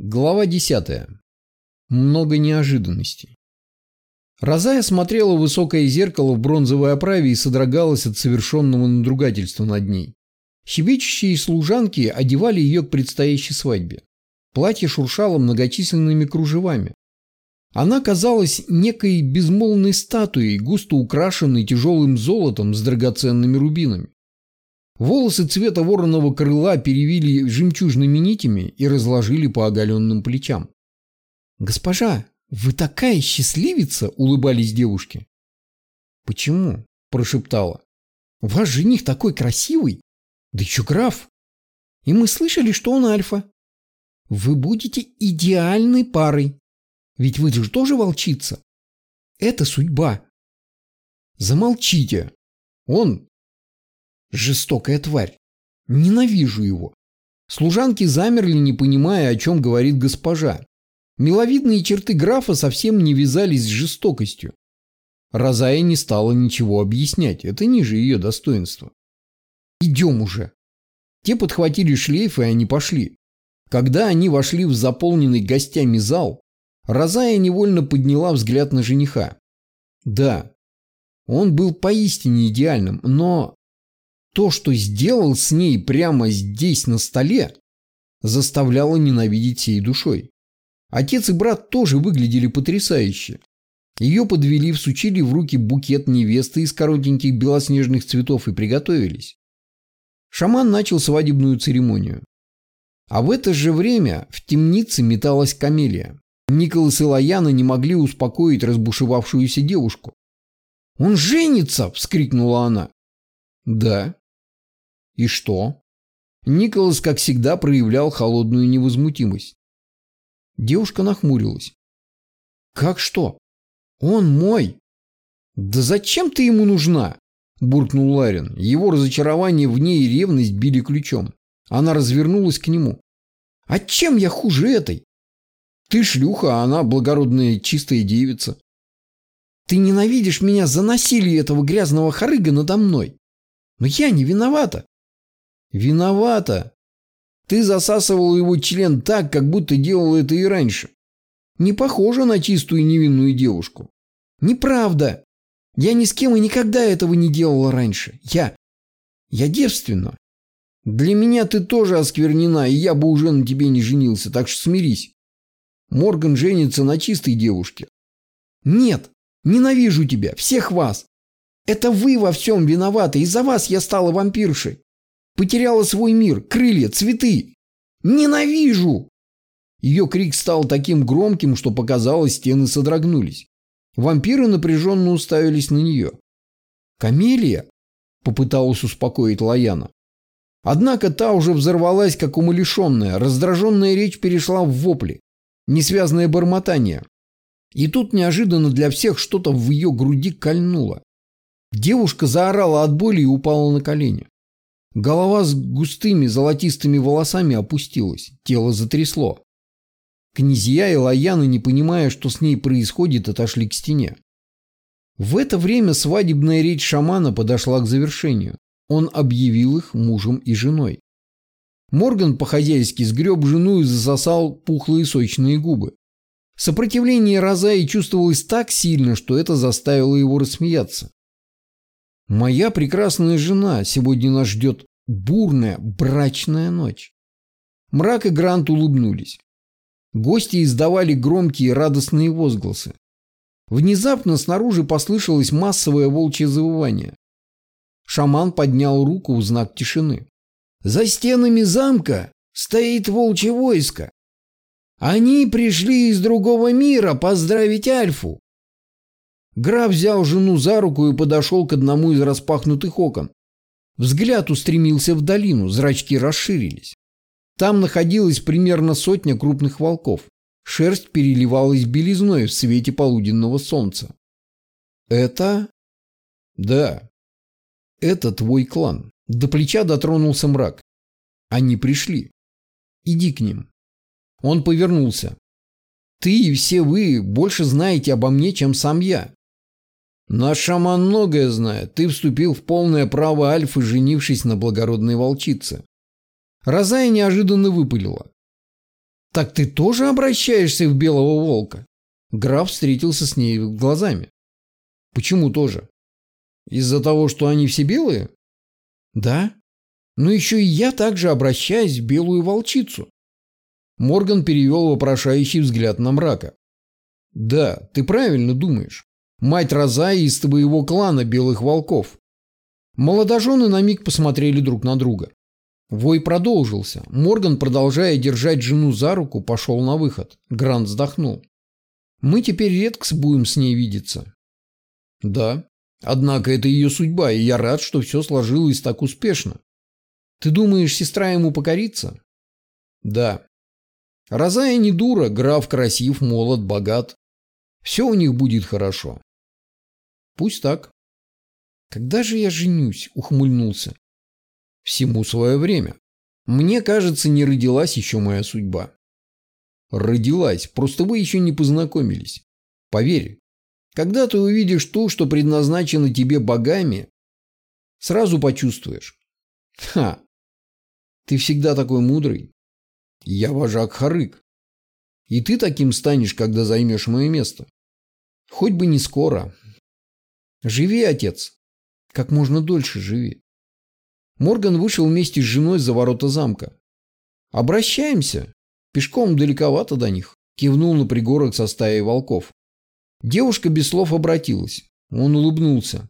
Глава 10. Много неожиданностей. Розая смотрела в высокое зеркало в бронзовой оправе и содрогалась от совершенного надругательства над ней. Щебечущие служанки одевали ее к предстоящей свадьбе. Платье шуршало многочисленными кружевами. Она казалась некой безмолвной статуей, густо украшенной тяжелым золотом с драгоценными рубинами. Волосы цвета вороного крыла перевили жемчужными нитями и разложили по оголенным плечам. «Госпожа, вы такая счастливица!» – улыбались девушки. «Почему?» – прошептала. «Ваш жених такой красивый! Да еще граф! И мы слышали, что он альфа. Вы будете идеальной парой. Ведь вы же тоже волчица. Это судьба. Замолчите. Он Жестокая тварь. Ненавижу его. Служанки замерли, не понимая, о чем говорит госпожа. Миловидные черты графа совсем не вязались с жестокостью. Розая не стала ничего объяснять, это ниже ее достоинства. «Идем уже». Те подхватили шлейф, и они пошли. Когда они вошли в заполненный гостями зал, Розая невольно подняла взгляд на жениха. Да, он был поистине идеальным, но то, что сделал с ней прямо здесь на столе, заставляло ненавидеть всей душой. Отец и брат тоже выглядели потрясающе. Ее подвели, всучили в руки букет невесты из коротеньких белоснежных цветов и приготовились. Шаман начал свадебную церемонию. А в это же время в темнице металась камелия. Николас и Лаяна не могли успокоить разбушевавшуюся девушку. «Он женится!» – вскрикнула она. «Да», и что? Николас, как всегда, проявлял холодную невозмутимость. Девушка нахмурилась. Как что? Он мой. Да зачем ты ему нужна? Буркнул Ларин. Его разочарование в ней и ревность били ключом. Она развернулась к нему. А чем я хуже этой? Ты шлюха, а она благородная чистая девица. Ты ненавидишь меня за насилие этого грязного хорыга надо мной. Но я не виновата. Виновата. Ты засасывал его член так, как будто делал это и раньше. Не похоже на чистую невинную девушку. Неправда. Я ни с кем и никогда этого не делала раньше. Я... Я девственна. Для меня ты тоже осквернена, и я бы уже на тебе не женился, так что смирись. Морган женится на чистой девушке. Нет, ненавижу тебя, всех вас. Это вы во всем виноваты, из-за вас я стала вампиршей. Потеряла свой мир, крылья, цветы. Ненавижу!» Ее крик стал таким громким, что показалось, стены содрогнулись. Вампиры напряженно уставились на нее. «Камелия?» – попыталась успокоить Лаяна. Однако та уже взорвалась, как умалишенная. Раздраженная речь перешла в вопли. Несвязное бормотание. И тут неожиданно для всех что-то в ее груди кольнуло. Девушка заорала от боли и упала на колени. Голова с густыми золотистыми волосами опустилась, тело затрясло. Князья и Лаяны, не понимая, что с ней происходит, отошли к стене. В это время свадебная речь шамана подошла к завершению. Он объявил их мужем и женой. Морган по-хозяйски сгреб жену и засосал пухлые сочные губы. Сопротивление Розаи чувствовалось так сильно, что это заставило его рассмеяться. Моя прекрасная жена, сегодня нас ждет бурная брачная ночь. Мрак и Грант улыбнулись. Гости издавали громкие радостные возгласы. Внезапно снаружи послышалось массовое волчье завывание. Шаман поднял руку в знак тишины. «За стенами замка стоит волчье войско. Они пришли из другого мира поздравить Альфу. Граф взял жену за руку и подошел к одному из распахнутых окон. Взгляд устремился в долину, зрачки расширились. Там находилась примерно сотня крупных волков. Шерсть переливалась белизной в свете полуденного солнца. «Это...» «Да. Это твой клан». До плеча дотронулся мрак. Они пришли. Иди к ним. Он повернулся. Ты и все вы больше знаете обо мне, чем сам я. Наш шаман многое знает. Ты вступил в полное право Альфы, женившись на благородной волчице. Розая неожиданно выпалила. Так ты тоже обращаешься в белого волка? Граф встретился с ней глазами. Почему тоже? Из-за того, что они все белые? Да. Но еще и я также обращаюсь в белую волчицу. Морган перевел вопрошающий взгляд на мрака. Да, ты правильно думаешь. Мать Розаи из твоего клана белых волков. Молодожены на миг посмотрели друг на друга. Вой продолжился. Морган, продолжая держать жену за руку, пошел на выход. Грант вздохнул. «Мы теперь редко будем с ней видеться». «Да. Однако это ее судьба, и я рад, что все сложилось так успешно. Ты думаешь, сестра ему покорится?» «Да. Розая не дура, граф красив, молод, богат. Все у них будет хорошо». «Пусть так. «Когда же я женюсь?» – ухмыльнулся. «Всему свое время. Мне кажется, не родилась еще моя судьба». «Родилась, просто вы еще не познакомились. Поверь, когда ты увидишь то, что предназначено тебе богами, сразу почувствуешь. Ха! Ты всегда такой мудрый. Я вожак Харык. И ты таким станешь, когда займешь мое место. Хоть бы не скоро. Живи, отец. Как можно дольше живи. Морган вышел вместе с женой за ворота замка. «Обращаемся. Пешком далековато до них», – кивнул на пригорок со стаей волков. Девушка без слов обратилась. Он улыбнулся.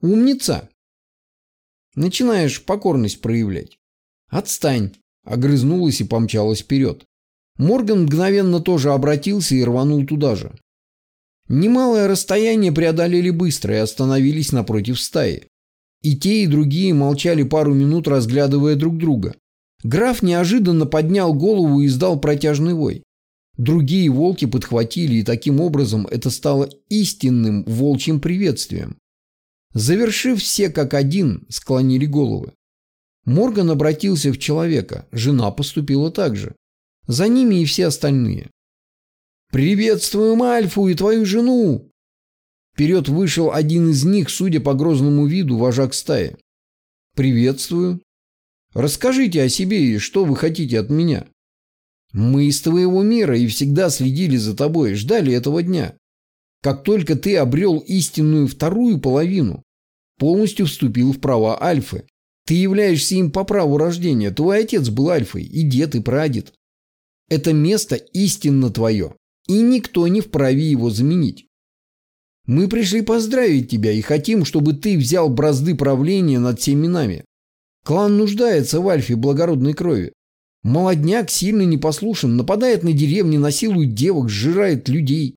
«Умница!» «Начинаешь покорность проявлять». «Отстань!» – огрызнулась и помчалась вперед. Морган мгновенно тоже обратился и рванул туда же. Немалое расстояние преодолели быстро и остановились напротив стаи. И те, и другие молчали пару минут, разглядывая друг друга. Граф неожиданно поднял голову и издал протяжный вой. Другие волки подхватили, и таким образом это стало истинным волчьим приветствием. Завершив все как один, склонили головы. Морган обратился в человека, жена поступила так же. За ними и все остальные. «Приветствуем Альфу и твою жену!» Вперед вышел один из них, судя по грозному виду, вожак стаи. «Приветствую. Расскажите о себе и что вы хотите от меня. Мы из твоего мира и всегда следили за тобой, ждали этого дня. Как только ты обрел истинную вторую половину, полностью вступил в права Альфы. Ты являешься им по праву рождения. Твой отец был Альфой, и дед, и прадед. Это место истинно твое и никто не вправе его заменить. Мы пришли поздравить тебя и хотим, чтобы ты взял бразды правления над всеми нами. Клан нуждается в альфе благородной крови. Молодняк сильно непослушен, нападает на деревни, насилует девок, сжирает людей.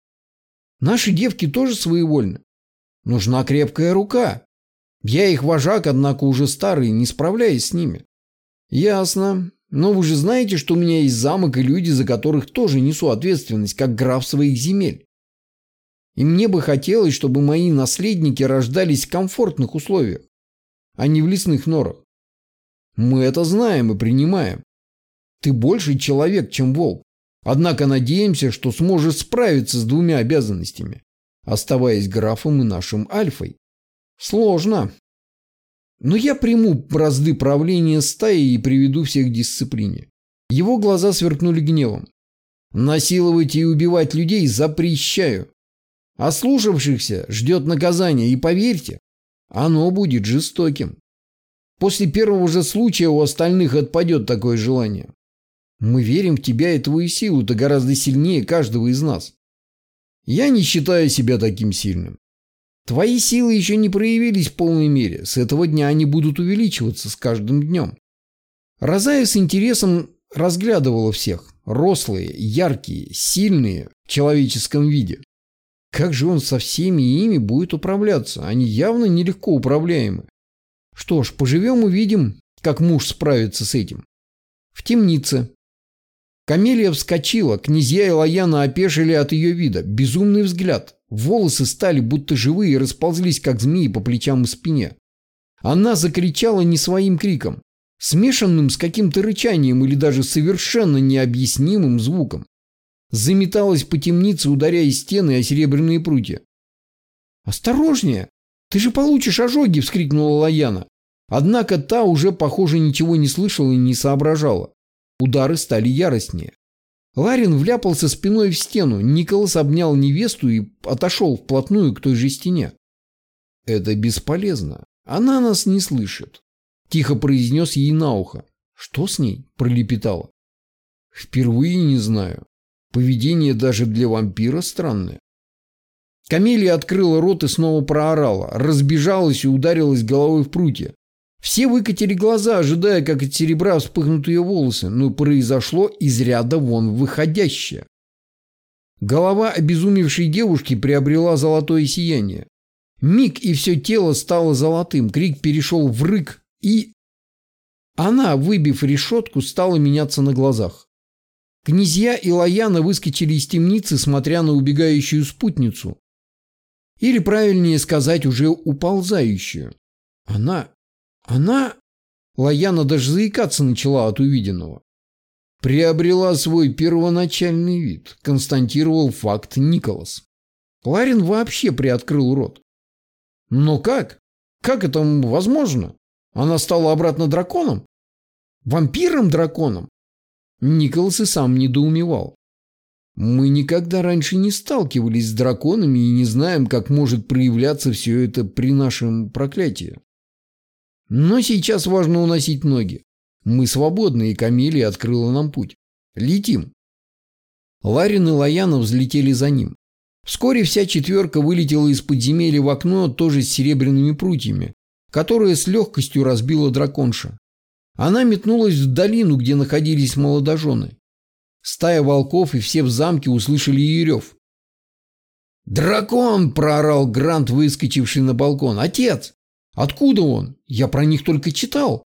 Наши девки тоже своевольны. Нужна крепкая рука. Я их вожак, однако уже старый, не справляюсь с ними. Ясно. Но вы же знаете, что у меня есть замок и люди, за которых тоже несу ответственность, как граф своих земель. И мне бы хотелось, чтобы мои наследники рождались в комфортных условиях, а не в лесных норах. Мы это знаем и принимаем. Ты больше человек, чем волк. Однако надеемся, что сможешь справиться с двумя обязанностями, оставаясь графом и нашим альфой. Сложно, но я приму бразды правления стаи и приведу всех к дисциплине. Его глаза сверкнули гневом. Насиловать и убивать людей запрещаю. Ослушавшихся ждет наказание, и поверьте, оно будет жестоким. После первого же случая у остальных отпадет такое желание. Мы верим в тебя и твою силу, ты гораздо сильнее каждого из нас. Я не считаю себя таким сильным. Твои силы еще не проявились в полной мере. С этого дня они будут увеличиваться с каждым днем. Розая с интересом разглядывала всех. Рослые, яркие, сильные в человеческом виде. Как же он со всеми ими будет управляться? Они явно нелегко управляемы. Что ж, поживем увидим, как муж справится с этим. В темнице. Камелия вскочила, князья и Лаяна опешили от ее вида. Безумный взгляд. Волосы стали будто живые и расползлись, как змеи по плечам и спине. Она закричала не своим криком, смешанным с каким-то рычанием или даже совершенно необъяснимым звуком. Заметалась по темнице, ударяя стены о серебряные прутья. «Осторожнее! Ты же получишь ожоги!» – вскрикнула Лаяна. Однако та уже, похоже, ничего не слышала и не соображала. Удары стали яростнее. Ларин вляпался спиной в стену, Николас обнял невесту и отошел вплотную к той же стене. «Это бесполезно. Она нас не слышит», – тихо произнес ей на ухо. «Что с ней?» – пролепетала. «Впервые не знаю. Поведение даже для вампира странное». Камелия открыла рот и снова проорала, разбежалась и ударилась головой в прутья. Все выкатили глаза, ожидая, как от серебра вспыхнут ее волосы, но произошло из ряда вон выходящее. Голова обезумевшей девушки приобрела золотое сияние. Миг, и все тело стало золотым, крик перешел в рык, и... Она, выбив решетку, стала меняться на глазах. Князья и Лаяна выскочили из темницы, смотря на убегающую спутницу. Или, правильнее сказать, уже уползающую. Она она, Лаяна даже заикаться начала от увиденного. Приобрела свой первоначальный вид, констатировал факт Николас. Ларин вообще приоткрыл рот. Но как? Как это возможно? Она стала обратно драконом? Вампиром-драконом? Николас и сам недоумевал. Мы никогда раньше не сталкивались с драконами и не знаем, как может проявляться все это при нашем проклятии. Но сейчас важно уносить ноги. Мы свободны, и Камелия открыла нам путь. Летим. Ларин и Лоянов взлетели за ним. Вскоре вся четверка вылетела из подземелья в окно, тоже с серебряными прутьями, которое с легкостью разбила драконша. Она метнулась в долину, где находились молодожены. Стая волков и все в замке услышали ее рев. «Дракон!» – проорал Грант, выскочивший на балкон. «Отец!» Откуда он? Я про них только читал.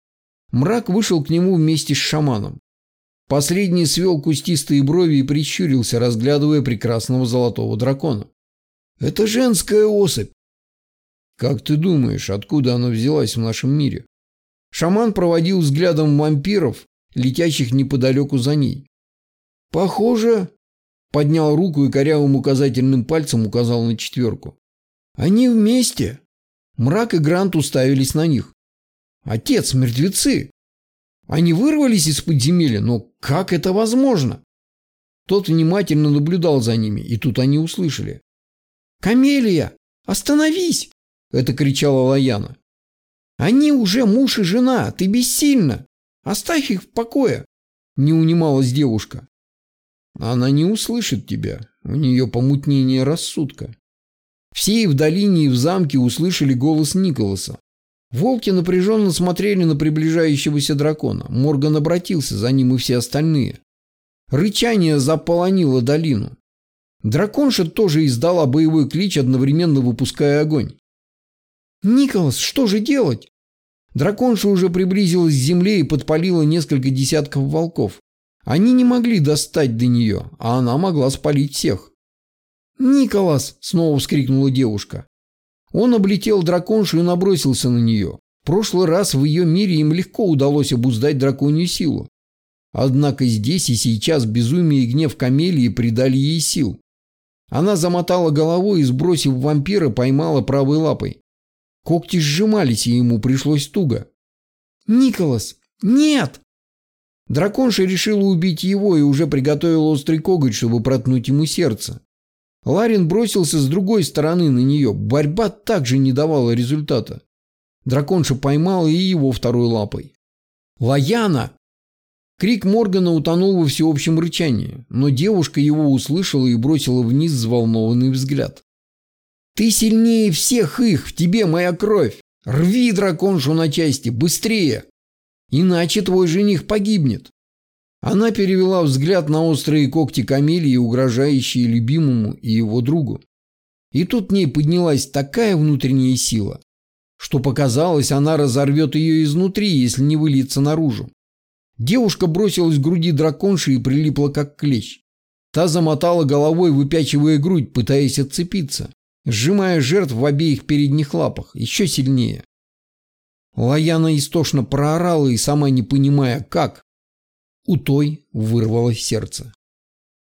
Мрак вышел к нему вместе с шаманом. Последний свел кустистые брови и прищурился, разглядывая прекрасного золотого дракона. «Это женская особь!» «Как ты думаешь, откуда она взялась в нашем мире?» Шаман проводил взглядом вампиров, летящих неподалеку за ней. «Похоже...» Поднял руку и корявым указательным пальцем указал на четверку. «Они вместе!» Мрак и Грант уставились на них. «Отец, мертвецы! Они вырвались из подземелья, но как это возможно?» Тот внимательно наблюдал за ними, и тут они услышали. «Камелия, остановись!» – это кричала Лаяна. «Они уже муж и жена, ты бессильна! Оставь их в покое!» – не унималась девушка. «Она не услышит тебя, у нее помутнение рассудка», все и в долине, и в замке услышали голос Николаса. Волки напряженно смотрели на приближающегося дракона. Морган обратился, за ним и все остальные. Рычание заполонило долину. Драконша тоже издала боевой клич, одновременно выпуская огонь. «Николас, что же делать?» Драконша уже приблизилась к земле и подпалила несколько десятков волков. Они не могли достать до нее, а она могла спалить всех. «Николас!» – снова вскрикнула девушка. Он облетел драконшу и набросился на нее. В прошлый раз в ее мире им легко удалось обуздать драконью силу. Однако здесь и сейчас безумие и гнев Камелии придали ей сил. Она замотала головой и, сбросив вампира, поймала правой лапой. Когти сжимались, и ему пришлось туго. «Николас! Нет!» Драконша решила убить его и уже приготовила острый коготь, чтобы проткнуть ему сердце. Ларин бросился с другой стороны на нее. Борьба также не давала результата. Драконша поймала и его второй лапой. «Лаяна!» Крик Моргана утонул во всеобщем рычании, но девушка его услышала и бросила вниз взволнованный взгляд. «Ты сильнее всех их, в тебе моя кровь! Рви драконшу на части, быстрее! Иначе твой жених погибнет!» Она перевела взгляд на острые когти камелии, угрожающие любимому и его другу. И тут в ней поднялась такая внутренняя сила, что показалось, она разорвет ее изнутри, если не выльется наружу. Девушка бросилась к груди драконши и прилипла как клещ. Та замотала головой, выпячивая грудь, пытаясь отцепиться, сжимая жертв в обеих передних лапах, еще сильнее. Лаяна истошно проорала и, сама не понимая как, у той вырвалось сердце.